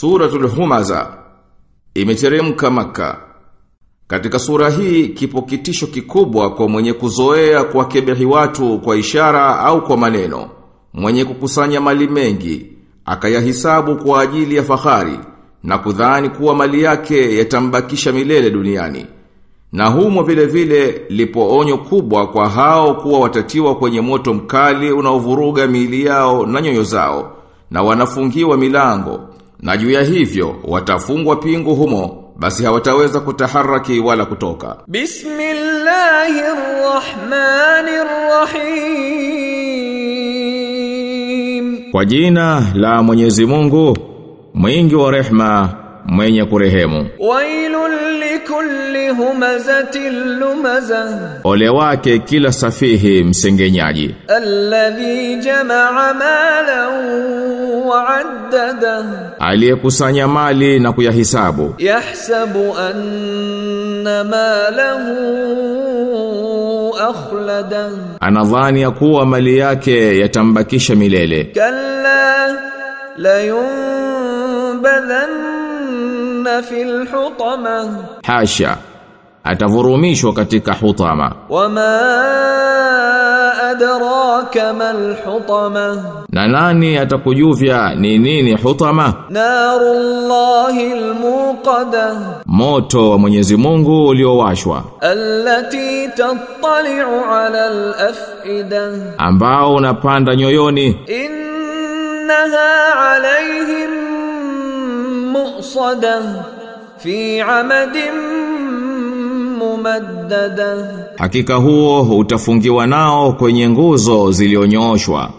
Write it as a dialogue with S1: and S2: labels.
S1: Suratul Humaza imeteremka maka. Katika sura hii kipo kitisho kikubwa kwa mwenye kuzoea kuwakebehi watu kwa ishara au kwa maneno. Mwenye kukusanya mali mengi, akayahisabu kwa ajili ya fahari na kudhani kuwa mali yake yatambakisha milele duniani. Na humo vile vile lipo onyo kubwa kwa hao kuwa watatiwa kwenye moto mkali unaovuruga miili yao na nyoyo zao na wanafungiwa milango na juu ya hivyo watafungwa pingu humo basi hawataweza kutaharaki wala kutoka.
S2: Bismillahirrahmanirrahim.
S1: Kwa jina la Mwenyezi Mungu mwingi wa rehma mwenye kurehemu.
S2: Wailul likulli humazatil lumaza
S1: Ole wake kila safihi msengenyaji.
S2: Alladhi jama'a malan wa 'addada.
S1: Aliyekusanya mali na kuyahisabu.
S2: Yahsabu anna malahu akhlada.
S1: Anadhani ya kuwa mali yake yatambakisha milele.
S2: Kalla la yunbadhanna fil hutama
S1: Hasha. Atavurumishwa katika hutama.
S2: Wama adraka mal hutama
S1: Na nani atakujuvya ni nini hutama?
S2: narullahi almuqada
S1: Moto wa Mwenyezi Mungu uliowashwa
S2: Allati tattali'u 'ala al-af'idah.
S1: ambao unapanda nyoyoni
S2: Innaha 'alayhim fi 'amadin mumaddada
S1: hakika huo utafungiwa nao kwenye nguzo zilionyoshwa